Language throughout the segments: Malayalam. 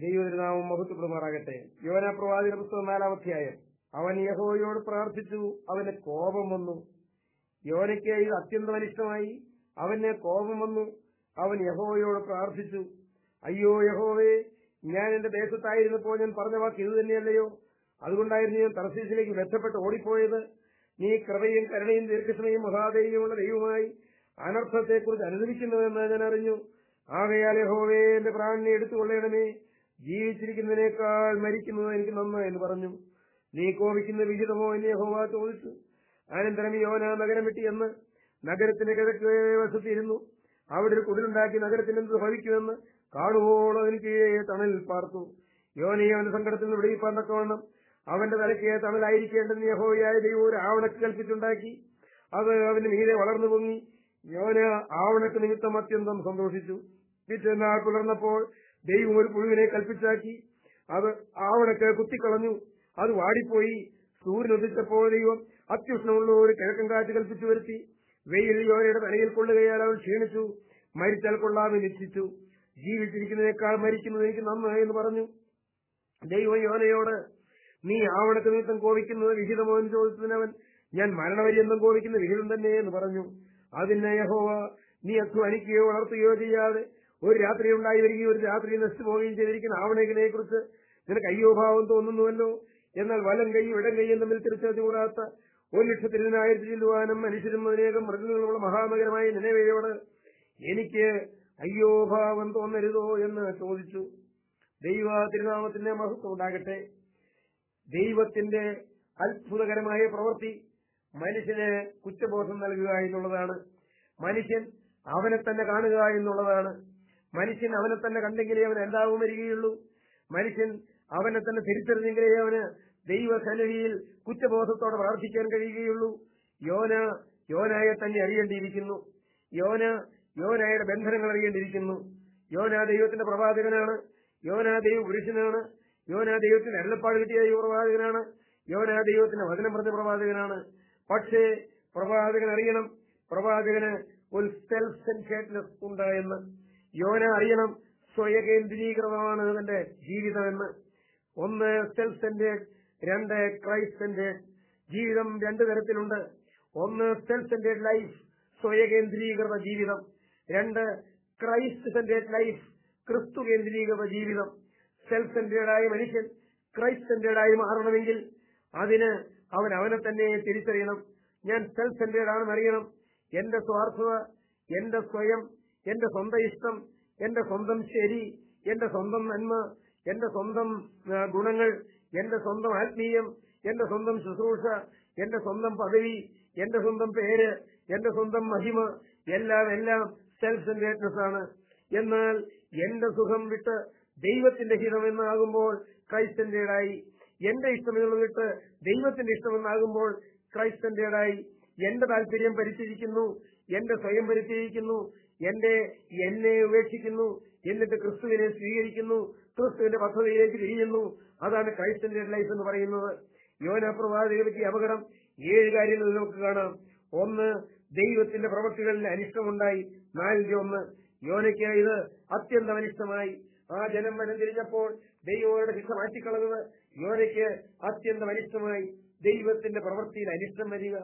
ദൈവനാമം മഹത്വപ്പെടുമാറാകട്ടെ. യോന പ്രവാചക പുസ്തകം നാലാം അധ്യായം. അവൻ യഹോയോട് പ്രാർത്ഥിച്ചു അവന് കോപം വന്നു. യോനയ്ക്ക് ഇത് അത്യന്തം അനിഷ്ടമായി. അവന് കോപം വന്നു. അവൻ യഹോവയോട് പ്രാർത്ഥിച്ചു അയ്യോ യഹോവേ ഞാൻ എന്റെ ദേശത്തായിരുന്നപ്പോൾ ഞാൻ പറഞ്ഞ വാക്ക് ഇത് തന്നെയല്ലയോ? അതുകൊണ്ടായിരുന്നു ഞാൻ തർസീസിലേക്ക് ബന്ധപ്പെട്ട് ഓടിപ്പോയത്. നീ കൃപയും കരുണയും ദീർഘക്ഷമയും മഹാദേവിയുമുള്ള ദൈവമായി അനർത്ഥത്തെക്കുറിച്ച് അനുദവിക്കുന്നുവെന്ന് ഞാൻ അറിഞ്ഞു. ആകയാൽ യഹോവേ എന്റെ പ്രാണനെ എടുത്തുകൊള്ളണമേ. ജീവിച്ചിരിക്കുന്നതിനേക്കാൾ മരിക്കുന്നത് എനിക്ക് നന്നായെന്ന് പറഞ്ഞു. നീ കോപിക്കുന്ന വിഹിതമോ എന്നെ യഹോവ ചോദിച്ചു. അനന്തരം യോന നഗരം വിട്ടി എന്ന് നഗരത്തിന്റെ കിഴക്ക് വശത്തിരുന്നു അവിടെ ഒരു കുടിലുണ്ടാക്കി നഗരത്തിന് എന്ത് ഭവിക്കുമെന്ന് കാണുവോളം എനിക്ക് കീഴേ തണലിൽ പാർത്തു. യോനയെ അവന്റെ സങ്കടത്തിൽ നിന്ന് വിടിയിപ്പാൻ തക്കവണ്ണം അവന്റെ തലയ്ക്ക് തണലായിരിക്കേണ്ടെന്ന് യഹോയായ ദൈവം ഒരു ആവണക്ക് കൽപ്പിച്ചുണ്ടാക്കി. അത് അവന്റെ മീതെ വളർന്നു പൊങ്ങി. യോന ആവണക്ക് നിമിത്തം അത്യന്തം സന്തോഷിച്ചു. പിറ്റേന്നാൾ പുലർന്നപ്പോൾ ദൈവം ഒരു പുഴുവിനെ കൽപ്പിച്ചാക്കി. അത് ആവണക്ക് കുത്തിക്കളഞ്ഞു. അത് വാടിപ്പോയി. സൂര്യൻ ഉദിച്ചപ്പോൾ ദൈവം അത്യുഷ്ണമുള്ള ഒരു കിഴക്കൻ കാറ്റ് കൽപ്പിച്ചു വരുത്തി. വെയിൽ യോനയുടെ തലയിൽ കൊള്ളുകയാൽ അവൾ ക്ഷീണിച്ചു. മരിച്ചാൽ കൊള്ളാമെന്ന് നിശ്ചിച്ചു ജീവിച്ചിരിക്കുന്നതിനേക്കാൾ മരിക്കുന്നത് എനിക്ക് നന്നായി എന്ന് പറഞ്ഞു. ദൈവം യോനയോട് നീ ആവണക്ക് നിമിത്തം കോപിക്കുന്നത് വിഹിതമോ? എന്ന് ചോദിച്ചതിനവൻ ഞാൻ മരണപര്യന്തം കോപിക്കുന്ന വിഹിതം തന്നെ എന്ന് പറഞ്ഞു. അതിന് യഹോവ നീ അധ്വാനിക്കുകയോ വളർത്തുകയോ ചെയ്യാതെ ഒരു രാത്രി ഉണ്ടായി വരികയും ഒരു രാത്രി നശിച്ചു പോവുകയും ചെയ്തിരിക്കുന്ന ആവണകളെ കുറിച്ച് നിനക്ക് അയ്യോഭാവം തോന്നുന്നുവല്ലോ? എന്നാൽ വലം കൈയും ഇടം കൈയും തമ്മിൽ തിരിച്ചറിഞ്ഞുകൂടാത്ത ഒരു ലക്ഷത്തി ഇരുപതിനായിരത്തി ചെല്ലുവാനും മനുഷ്യരും അതിനേകം മൃഗങ്ങളുള്ള മഹാനഗരമായ നിലവേയോട് എനിക്ക് അയ്യോഭാവം തോന്നരുതോ എന്ന് ചോദിച്ചു. ദൈവ തിരുനാമത്തിന്റെ മഹത്വം ഉണ്ടാകട്ടെ. ദൈവത്തിന്റെ അത്ഭുതകരമായ പ്രവൃത്തി മനുഷ്യന് കുറ്റബോധം നൽകുക എന്നുള്ളതാണ്. മനുഷ്യൻ അവനെ തന്നെ കാണുക എന്നുള്ളതാണ്. മനുഷ്യൻ അവനെ തന്നെ കണ്ടെങ്കിലേ അവൻ എന്താവും വരികയുള്ളൂ മനുഷ്യൻ അവനെ തന്നെ തിരിച്ചറിഞ്ഞെങ്കിലേ അവന് ദൈവസന്നിധിയിൽ കുറ്റബോധത്തോടെ പ്രാർത്ഥിക്കാൻ കഴിയുകയുള്ളൂ. യോന യോനായെ തന്നെ അറിയേണ്ടിയിരിക്കുന്നു. യോന യോനായുടെ ബന്ധനങ്ങൾ അറിയേണ്ടിയിരിക്കുന്നു. യോനാ ദൈവത്തിന്റെ പ്രവാചകനാണ്. യോനാ ദൈവ പുരുഷനാണ്. യോന ദൈവത്തിന് അരുളപ്പാട് കിട്ടിയ പ്രവാചകനാണ്. യോനാ ദൈവത്തിന്റെ വചനം പറഞ്ഞ പ്രവാചകനാണ്. പക്ഷേ പ്രവാചകൻ അറിയണം പ്രവാചകന് ഒരു സെൽഫ് സെൻട്രേറ്റ്നെസ് ഉണ്ടായെന്ന്. യോന അറിയണം. സ്വയകേന്ദ്രീകൃതമാണ് തന്റെ ജീവിതമെന്ന്. ഒന്ന് സെന്റേ രണ്ട് ക്രൈസ്റ്റ് സെന്റേഡ് ജീവിതം രണ്ടു തരത്തിലുണ്ട്. ഒന്ന് സെൽഫ് സെന്റേഡ് ലൈഫ് സ്വയകേന്ദ്രീകൃത ജീവിതം. രണ്ട് ക്രൈസ്റ്റ് സെന്റേഡ് ലൈഫ് ക്രിസ്തു കേന്ദ്രീകൃത ജീവിതം. സെൽഫ് സെന്റേഡായ മനുഷ്യൻ ക്രൈസ്റ്റ് സെന്റേഡായി മാറണമെങ്കിൽ അതിന് അവൻ അവനെ തന്നെ തിരിച്ചറിയണം. ഞാൻ സെൽഫ് സെന്റേഡ് അറിയണം. എന്റെ സ്വാർത്ഥത എന്റെ സ്വയം എന്റെ സ്വന്തം ഇഷ്ടം എന്റെ സ്വന്തം ശരി എന്റെ സ്വന്തം നന്മ എന്റെ സ്വന്തം ഗുണങ്ങൾ എന്റെ സ്വന്തം ആത്മീയം എന്റെ സ്വന്തം ശുശ്രൂഷ എന്റെ സ്വന്തം പദവി എന്റെ സ്വന്തം പേര് എന്റെ സ്വന്തം മഹിമ എല്ലാം എല്ലാം സെൽഫ് സെൻട്രേറ്റ്നസ് ആണ്. എന്നാൽ എന്റെ സുഖം വിട്ട് ദൈവത്തിന്റെ ഹിതമെന്നാകുമ്പോൾ ക്രൈസ്റ്റ് സെന്റേഡായി എന്റെ ഇഷ്ടമെന്നുള്ളത് വിട്ട് ദൈവത്തിന്റെ ഇഷ്ടമെന്നാകുമ്പോൾ ക്രൈസ്റ്റ് സെന്റേഡായി എന്റെ താല്പര്യം പരിചരിക്കുന്നു എന്റെ സ്വയം പരിചരിക്കുന്നു എന്റെ എന്നെ ഉപേക്ഷിക്കുന്നു എന്നിട്ട് ക്രിസ്തുവിനെ സ്വീകരിക്കുന്നു ക്രിസ്തുവിന്റെ പദ്ധതിയിലേക്ക് തിരിയുന്നു. അതാണ് ക്രൈസ്തന്റെ ലൈഫ് എന്ന് പറയുന്നത്. യോന പ്രവാചകനെ അപകടം. ഏഴ് കാര്യങ്ങൾ നമുക്ക് കാണാം. ഒന്ന് ദൈവത്തിന്റെ പ്രവൃത്തികളിൽ അനിഷ്ടമുണ്ടായി. നാലിന്റെ ഒന്ന് യോനയ്ക്ക് ഇത് അത്യന്തം അനിഷ്ടമായി. ആ ജനം വനം തിരിഞ്ഞപ്പോൾ ദൈവങ്ങളുടെ ശിക്ഷ മാറ്റിക്കളഞ്ഞത് യോനയ്ക്ക് അത്യന്തം അനിഷ്ടമായി. ദൈവത്തിന്റെ പ്രവൃത്തിയിൽ അനിഷ്ടം വരിക.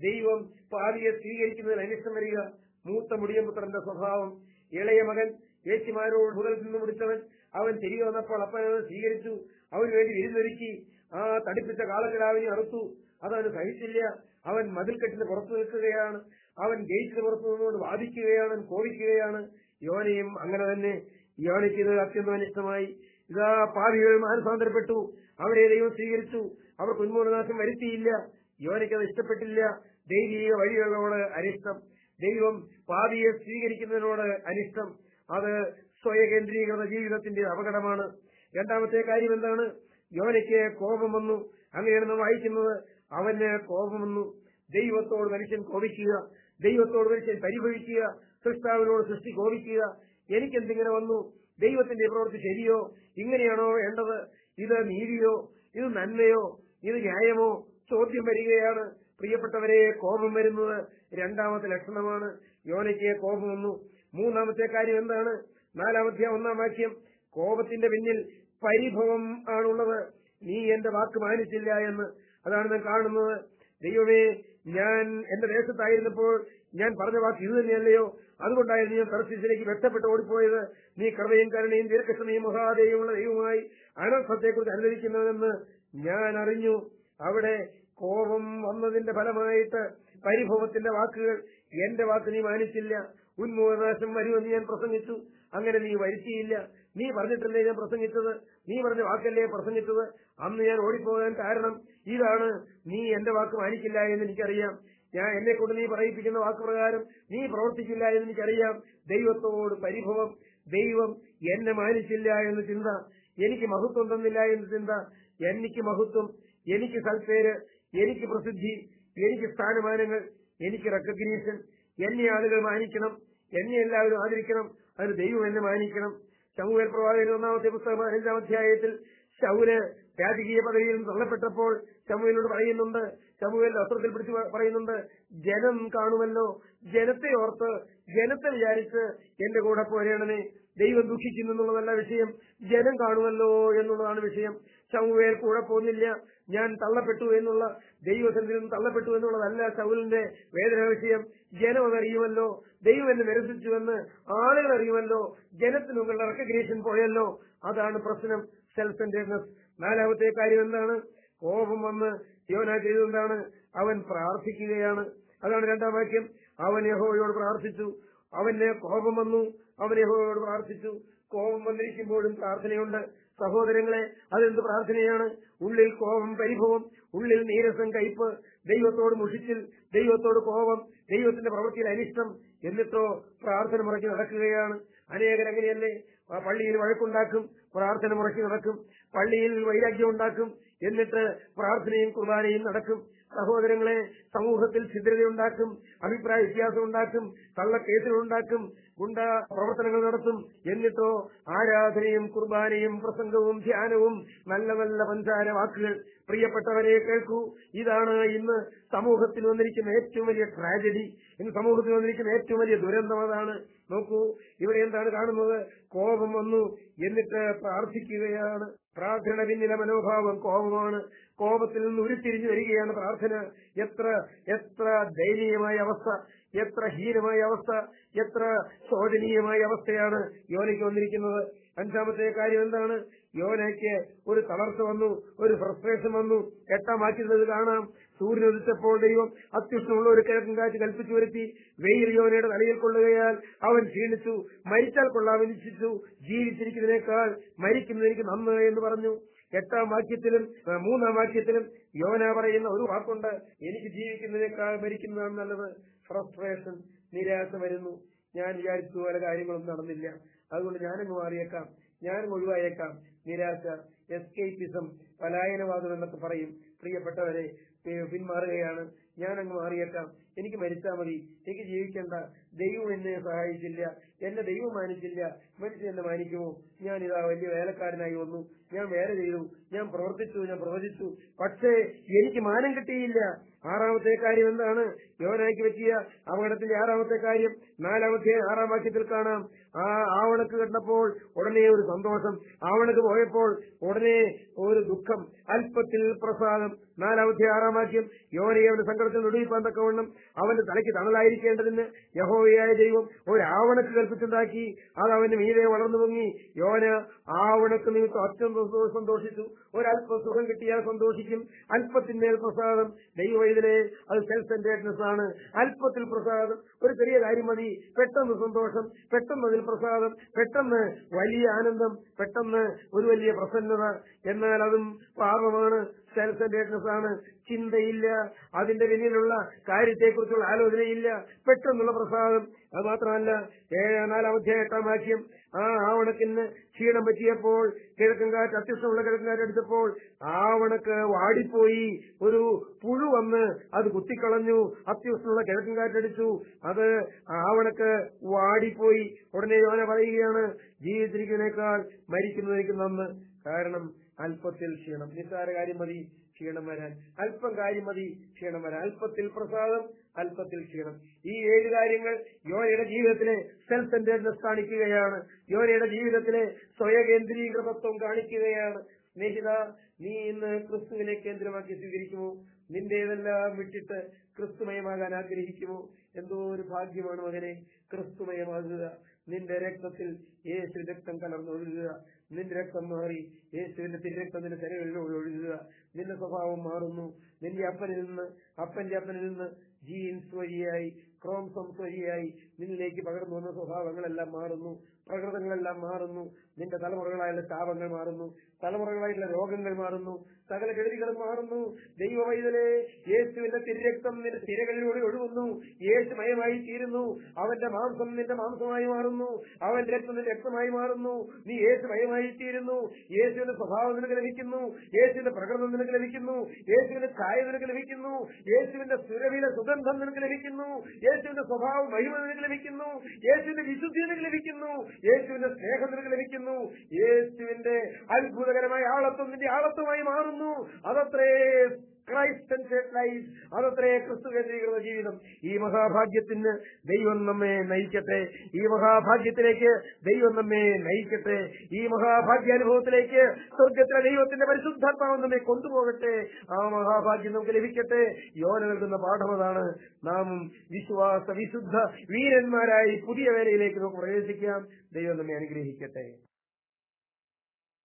ദൈവം പാവിയെ സ്വീകരിക്കുന്നതിൽ അനിഷ്ടം വരിക. മൂത്ത മുടിയപുത്രന്റെ സ്വഭാവം ഇളയ മകൻ ചേച്ചിമാരോട് മുതൽ നിന്ന് മുടിച്ചവൻ അവൻ തിരികെ വന്നപ്പോൾ അപ്പനത് സ്വീകരിച്ചു. അവന് വേണ്ടി വിരുന്നൊരുക്കി ആ തടിപ്പിച്ച കാളക്കിടാവിനെ അറുത്തു. അതവന് സഹിച്ചില്ല. അവൻ മതിൽക്കെട്ടിന് പുറത്തു നിൽക്കുകയാണ്. അവൻ ഗേറ്റിന് പുറത്തു നിന്നുകൊണ്ട് വാദിക്കുകയാണ് കോപിക്കുകയാണ്. യോനയും അങ്ങനെ തന്നെ. യോനയ്ക്ക് ഇത് അത്യന്തം അനിഷ്ടമായി. ഇതാ പാവികൾ മാനസാന്തരപ്പെട്ടു അവരെ ദൈവം സ്വീകരിച്ചു. അവർക്ക് ഉന്മൂലനാശം വരുത്തിയില്ല. യോനയ്ക്ക് അത് ഇഷ്ടപ്പെട്ടില്ല. ദൈവീക വഴികളോട് അനിഷ്ടം ദൈവം പാപിയെ സ്വീകരിക്കുന്നതിനോട് അനിഷ്ടം. അത് സ്വയകേന്ദ്രീകൃത ജീവിതത്തിന്റെ അപകടമാണ്. രണ്ടാമത്തെ കാര്യം എന്താണ്? യോനയ്ക്ക് കോപം വന്നു. അങ്ങനെയാണ് വായിക്കുന്നത്. അവന് കോപം വന്നു. ദൈവത്തോട് മനുഷ്യൻ കോപിക്കുക. ദൈവത്തോട് മനുഷ്യൻ പരിഭവിക്കുക. സൃഷ്ടാവിനോട് സൃഷ്ടി കോപിക്കുക. എനിക്കെന്തിങ്ങനെ വന്നു? ദൈവത്തിന്റെ പ്രവൃത്തി ശരിയോ? ഇങ്ങനെയാണോ വേണ്ടത്? ഇത് നീതിയോ? ഇത് നന്മയോ? ഇത് ന്യായമോ? ചോദ്യം വരികയാണ്. പ്രിയപ്പെട്ടവരെ കോപം വരുന്നത് രണ്ടാമത്തെ ലക്ഷണമാണ്. യോനയ്ക്ക് കോപം വന്നു. മൂന്നാമത്തെ കാര്യം എന്താണ്? നാലാമത്തെ ഒന്നാം വാക്യം കോപത്തിന്റെ പിന്നിൽ പരിഭവം ആണുള്ളത്. നീ എന്റെ വാക്ക് മാനിച്ചില്ല എന്ന്. അതാണ് ഞാൻ കാണുന്നത്. ദൈവമേ ഞാൻ എന്റെ ദേശത്തായിരുന്നപ്പോൾ ഞാൻ പറഞ്ഞ വാക്ക് ഇത് തന്നെയല്ലയോ? അതുകൊണ്ടായിരുന്നു ഞാൻ തർശീസിലേക്ക് വ്യക്തപ്പെട്ട് ഓടിപ്പോയത്. നീ കൃപയും കരുണയും ദീർഘക്ഷമയും മഹാദേവുമുള്ള ദൈവമായി അനർത്ഥത്തെക്കുറിച്ച് അനുഭവിക്കുന്നതെന്ന് ഞാൻ അറിഞ്ഞു. അവിടെ കോപം വന്നതിന്റെ ഫലമായിട്ട് പരിഭവത്തിന്റെ വാക്കുകൾ എന്റെ വാക്ക് നീ മാനിച്ചില്ല. ഉന്മൂലനാശം വരുമെന്ന് ഞാൻ പ്രസംഗിച്ചു. അങ്ങനെ നീ വരുത്തിയില്ല. നീ പറഞ്ഞിട്ടല്ലേ ഞാൻ പ്രസംഗിച്ചത്? നീ പറഞ്ഞ വാക്കല്ലേ പ്രസംഗിച്ചത്? അന്ന് ഞാൻ ഓടിപ്പോകാൻ കാരണം ഇതാണ്. നീ എന്റെ വാക്ക് മാനിക്കില്ല എന്ന് എനിക്കറിയാം. ഞാൻ എന്നെ കൊണ്ട് നീ പറയിപ്പിക്കുന്ന വാക്കുപ്രകാരം നീ പ്രവർത്തിക്കില്ല എന്ന് എനിക്കറിയാം. ദൈവത്തോട് പരിഭവം ദൈവം എന്നെ മാനിച്ചില്ല എന്ന് ചിന്ത എനിക്ക് മഹത്വം തന്നില്ല എന്ന് ചിന്ത എനിക്ക് മഹത്വം എനിക്ക് സൽപ്പേര് എനിക്ക് പ്രസിദ്ധി എനിക്ക് സ്ഥാനമാനങ്ങൾ എനിക്ക് റെക്കഗ്നീഷൻ എന്നെ ആളുകൾ മാനിക്കണം എന്നെ എല്ലാവരും ആദരിക്കണം അതിന് ദൈവം എന്നെ മാനിക്കണം. ശമുവേൽ പ്രവാചകൻ ഒന്നാമത്തെ പുസ്തകം അഞ്ചാം അധ്യായത്തിൽ ശൗൽ രാജകീയ പദവിയിൽ തള്ളപ്പെട്ടപ്പോൾ ചമുവിനോട് പറയുന്നുണ്ട് ചമുവിന്റെ വസ്ത്രത്തിൽ പിടിച്ച് പറയുന്നുണ്ട് ജനം കാണുമല്ലോ ജനത്തെ ഓർത്ത് ജനത്തെ വിചാരിച്ച് എന്റെ കൂടെ പോരേണമേ ദൈവം ദുഃഖിക്കുന്നു എന്നുള്ളതല്ല വിഷയം ജനം കാണുമല്ലോ എന്നുള്ളതാണ് വിഷയം. ശമുവേൽ കൂടെ പോകുന്നില്ല. ഞാൻ തള്ളപ്പെട്ടു എന്നുള്ള ദൈവസന്ധി നിന്ന് തള്ളപ്പെട്ടു എന്നുള്ളതല്ല ശൗലിന്റെ വേദന വിഷയം. ജനം അതറിയുമല്ലോ. ദൈവം എന്നെ നിരസിച്ചുവെന്ന് ആളുകൾ അറിയുമല്ലോ. ജനത്തിന് മുകളിൽ റെക്കഗ്നേഷൻ പോയല്ലോ. അതാണ് പ്രശ്നം. സെൽഫ് സെന്റേഡ്നെസ് നാലാമത്തെ കാര്യം എന്താണ്? കോപം വന്ന് യോന ചെയ്തെന്താണ് അവൻ പ്രാർത്ഥിക്കുകയാണ്. അതാണ് രണ്ടാം വാക്യം. അവൻ യഹോയോട് പ്രാർത്ഥിച്ചു. അവന് കോപം വന്നു. അവൻ യഹോയോട് പ്രാർത്ഥിച്ചു. കോപം വന്നിരിക്കുമ്പോഴും പ്രാർത്ഥനയുണ്ട്. സഹോദരങ്ങളെ അതെന്ത് പ്രാർത്ഥനയാണ്? ഉള്ളിൽ കോപം പരിഭവം ഉള്ളിൽ നീരസം കയ്പ് ദൈവത്തോട് മുഷിച്ചിൽ ദൈവത്തോട് കോപം ദൈവത്തിന്റെ പ്രവൃത്തിയിൽ അനിഷ്ടം എന്നിട്ടോ പ്രാർത്ഥന മുറക്കി നടക്കുകയാണ്. അനേകർ അങ്ങനെയല്ലേ? പള്ളിയിൽ വഴക്കുണ്ടാക്കും പ്രാർത്ഥന മുറക്കി നടക്കും പള്ളിയിൽ വൈരാഗ്യം ഉണ്ടാക്കും എന്നിട്ട് പ്രാർത്ഥനയും കുർബാനയും നടക്കും. സഹോദരങ്ങളെ സമൂഹത്തിൽ ഛിദ്രതയുണ്ടാക്കും അഭിപ്രായ വ്യത്യാസം ഉണ്ടാക്കും കള്ളക്കേസുകളുണ്ടാക്കും ഗുണ്ട പ്രവർത്തനങ്ങൾ നടത്തും എന്നിട്ടോ ആരാധനയും കുർബാനയും പ്രസംഗവും ധ്യാനവും നല്ല നല്ല പഞ്ചാര വാക്കുകൾ. പ്രിയപ്പെട്ടവരെ കേൾക്കൂ. ഇതാണ് ഇന്ന് സമൂഹത്തിൽ വന്നിരിക്കുന്ന ഏറ്റവും വലിയ ട്രാജഡി. ഇന്ന് സമൂഹത്തിൽ വന്നിരിക്കുന്ന ഏറ്റവും വലിയ ദുരന്തം അതാണ്. നോക്കൂ ഇവിടെ എന്താണ് കാണുന്നത്? കോപം വന്നു എന്നിട്ട് പ്രാർത്ഥിക്കുകയാണ്. പ്രാർത്ഥന പിന്നിലെ മനോഭാവം കോപമാണ്. കോപത്തിൽ നിന്ന് ഉരുത്തിരിഞ്ഞു വരികയാണ് പ്രാർത്ഥന. എത്ര എത്ര ദയനീയമായ അവസ്ഥ. എത്ര ഹീനമായ അവസ്ഥ എത്ര ശോചനീയമായ അവസ്ഥയാണ് യോനയ്ക്ക് വന്നിരിക്കുന്നത്. അഞ്ചാമത്തെ കാര്യം എന്താണ്? യോനയ്ക്ക് ഒരു തളർച്ച വന്നു ഒരു ഫ്രസ്ട്രേഷൻ വന്നു. എട്ടാം വാക്യത്തിൽ കാണാം. സൂര്യൻ ഉദിച്ചപ്പോൾ ദൈവം അത്യുഷ്ണമുള്ള ഒരു കിഴക്കൻ കാറ്റ് കൽപ്പിച്ചു വരുത്തി. വെയിൽ യോനയുടെ തലയിൽ കൊള്ളുകയാൽ അവൻ ക്ഷീണിച്ചു മരിച്ചാൽ കൊള്ളാം ഇച്ഛിച്ചു. ജീവിച്ചിരിക്കുന്നതിനേക്കാൾ മരിക്കുന്നത് എനിക്ക് നന്ന് എന്ന് പറഞ്ഞു. എട്ടാം വാക്യത്തിലും മൂന്നാം വാക്യത്തിലും യോന പറയുന്ന ഒരു വാക്കുണ്ട്. എനിക്ക് ജീവിക്കുന്നതിനേക്കാൾ മരിക്കുന്നതാണ് നല്ലത്. ഫ്രസ്ട്രേഷൻ നിരാശ വരുന്നു. ഞാൻ വിചാരിച്ചു പോലെ കാര്യങ്ങളും നടന്നില്ല. അതുകൊണ്ട് ഞാനങ്ങ് മാറിയേക്കാം. ഞാൻ ഒഴിവായേക്കാം. നിരാശ എസ്കേപ്പിസം പലായനവാദം എന്നൊക്കെ പറയും. പ്രിയപ്പെട്ടവരെ പിന്മാറുകയാണ് പിന്മാറുകയാണ്. ഞാനങ്ങ് മാറിയേക്കാം. എനിക്ക് മരിച്ചാൽ മതി. എനിക്ക് ജീവിക്കേണ്ട. ദൈവം എന്നെ സഹായിച്ചില്ല. എന്നെ ദൈവം മാനിച്ചില്ല. മനുഷ്യൻ എന്നെ മാനിക്കുമോ? ഞാൻ ഇതാ വലിയ വേലക്കാരനായി വന്നു. ഞാൻ വേല ചെയ്തു. ഞാൻ പ്രവർത്തിച്ചു. ഞാൻ പ്രവചിച്ചു. പക്ഷേ എനിക്ക് മാനം കിട്ടിയില്ല. ആറാമത്തെ കാര്യം എന്താണ്? യോനായ്ക്ക് പറ്റിയ അപകടത്തിന്റെ ആറാമത്തെ കാര്യം നാലാമത്തെ ആറാം വാക്യത്തിൽ കാണാം. ആ ആവണക്ക് കണ്ടപ്പോൾ ഉടനെ ഒരു സന്തോഷം. ആവണക്ക് പോയപ്പോൾ ഉടനെ ഒരു ദുഃഖം അല്പത്തിൽ പ്രസാദം. നാലാമത്തെ ആറാം വാക്യം യോനയെ അവന്റെ സങ്കടത്തിൽ ഒടുവിപ്പാൻ തക്കവണ്ണം അവന്റെ തലയ്ക്ക് തണലായിരിക്കേണ്ടതിന് യഹോവയായ ദൈവം ഒരു ആവണക്ക് കൽപ്പിച്ചുണ്ടാക്കി അത് അവന്റെ മീതെ വളർന്നു പൊങ്ങി. യോന ആവണക്ക് നിമിത്തം അത്യന്തം സന്തോ- സന്തോഷിച്ചു. ഒരല്പ സുഖം കിട്ടിയാൽ സന്തോഷിക്കും. അല്പത്തിന്മേൽ പ്രസാദം. ദൈവവൈതലെ അത് സെൽഫ് സെന്റേഡ്നെസ് ആണ്. അല്പത്തിൽ പ്രസാദം. ഒരു ചെറിയ കാര്യം മതി. പെട്ടെന്ന് സന്തോഷം പെട്ടെന്ന് അതിൽ പ്രസാദം പെട്ടെന്ന് വലിയ ആനന്ദം പെട്ടെന്ന് ഒരു വലിയ പ്രസന്നത. എന്നാൽ അതും പാപമാണ്. സെൽഫ് ആണ്. ചിന്തയില്ല. അതിന്റെ പിന്നിലുള്ള കാര്യത്തെക്കുറിച്ചുള്ള ആലോചനയില്ല. പെട്ടെന്നുള്ള പ്രസാദം. അത് മാത്രമല്ല നാലാമത്തെ എട്ടാം വാക്യം ആ ആവണക്കിന് ക്ഷീണം പറ്റിയപ്പോൾ കിഴക്കൻ കാറ്റ് അത്യുഷ്ടമുള്ള കിഴക്കൻ കാറ്റ് എടുത്തപ്പോൾ ആവണക്ക് വാടിപ്പോയി. ഒരു പുഴു വന്ന് അത് കുത്തിക്കളഞ്ഞു. അത്യുഷ്ടമുള്ള കിഴക്കൻ കാറ്റടിച്ചു അത് ആവണക്ക് വാടിപ്പോയി. ഉടനെ യോന പറയുകയാണ് ജീവിച്ചിരിക്കുന്നതിനേക്കാൾ മരിക്കുന്നത് നന്ന് കാരണം അല്പത്തിൽ ക്ഷീണം. നിസ്സാര കാര്യം മതി ക്ഷീണം വരാൻ. അല്പം കാര്യം മതി ക്ഷീണം വരാൻ. അല്പത്തിൽ പ്രസാദം അല്പത്തിൽ ക്ഷീണം. ഈ ഏഴ് കാര്യങ്ങൾ യോനയുടെ ജീവിതത്തിലെ സെൽഫ് സെന്റേഡ്നെസ് കാണിക്കുകയാണ്. യോനയുടെ ജീവിതത്തിലെ സ്വയകേന്ദ്രീകൃതത്വം കാണിക്കുകയാണ്. സ്നേഹിത നീ ഇന്ന് ക്രിസ്തുവിനെ കേന്ദ്രമാക്കി സ്വീകരിക്കുമോ? നിന്റേതെല്ലാം വിട്ടിട്ട് ക്രിസ്തുമയമാകാൻ ആഗ്രഹിക്കുമോ? എന്തോ ഒരു ഭാഗ്യമാണ് മകനെ ക്രിസ്തുമയമാകുക. നിന്റെ രക്തത്തിൽ യേശു രക്തം കലർന്നൊഴുകുക. നിന്റെ രക്തം മാറി യേശുവിന്റെ തിരക്തം നിന്റെ ശരീരങ്ങളിലൂടെ ഒഴുകുക. നിന്റെ സ്വഭാവം മാറുന്നു. നിന്റെ അപ്പനിൽ നിന്ന് അപ്പന്റെ അപ്പനിൽ നിന്ന് ജീൻസ് വഴിയായി ക്രോംസോംസ് വഴിയായി നിന്നിലേക്ക് പകർന്നു വന്ന സ്വഭാവങ്ങളെല്ലാം മാറുന്നു. പ്രകൃതങ്ങളെല്ലാം മാറുന്നു. നിന്റെ തലമുറകളായുള്ള ശാപങ്ങൾ മാറുന്നു. തലമുറകളായിട്ടുള്ള രോഗങ്ങൾ മാറുന്നു. സകല കെടുതികളും മാറുന്നു. ദൈവവൈതലെ യേശുവിന്റെ തിരക്തം നിന്റെ തിരകളിലൂടെ ഒഴുകുന്നു. യേശു മയമായി തീരുന്നു. അവന്റെ മാംസം നിന്റെ മാംസമായി മാറുന്നു. അവന്റെ രക്തം നിന്റെ രക്തമായി മാറുന്നു. നീ യേശു മയമായി തീരുന്നു. യേശുവിന്റെ സ്വഭാവം നിനക്ക് ലഭിക്കുന്നു. യേശുവിന്റെ പ്രകൃതം നിനക്ക് ലഭിക്കുന്നു. യേശുവിന്റെ ചായ നിനക്ക് ലഭിക്കുന്നു. യേശുവിന്റെ സുരവിലെ സുഗന്ധം നിനക്ക് ലഭിക്കുന്നു. യേശുവിന്റെ സ്വഭാവം മഹിമ നിനക്ക് ലഭിക്കുന്നു യേശുവിന്റെ വിശുദ്ധി നിനക്ക് ലഭിക്കുന്നു യേശുവിന്റെ സ്നേഹം നിനക്ക് ലഭിക്കുന്നു. യേശുവിന്റെ അത്ഭുതകരമായ ആളത്വം നിന്റെ ആളത്വമായി മാറുന്നു. അതത്രേ ക്രൈസ്റ്റ് ലൈഫ് അതത്രേ ക്രിസ്തു കേന്ദ്രീകൃത ജീവിതം. ഈ മഹാഭാഗ്യത്തിന് ദൈവം നമ്മെ നയിക്കട്ടെ. ഈ മഹാഭാഗ്യത്തിലേക്ക് ദൈവം നമ്മെ നയിക്കട്ടെ. ഈ മഹാഭാഗ്യാനുഭവത്തിലേക്ക് സ്വർഗത്തിലെ ദൈവത്തിന്റെ പരിശുദ്ധാത്മാവ് നമ്മെ കൊണ്ടുപോകട്ടെ. ആ മഹാഭാഗ്യം നമുക്ക് ലഭിക്കട്ടെ. യോന നൽകുന്ന പാഠമതാണ് നാം വിശ്വാസ വിശുദ്ധ വീരന്മാരായി പുതിയ വേലയിലേക്ക് നമുക്ക് പ്രവേശിക്കാം. ദൈവം നമ്മെ അനുഗ്രഹിക്കട്ടെ.